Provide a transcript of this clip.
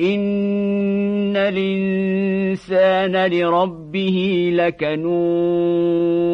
إن الإنسان لربه لكنود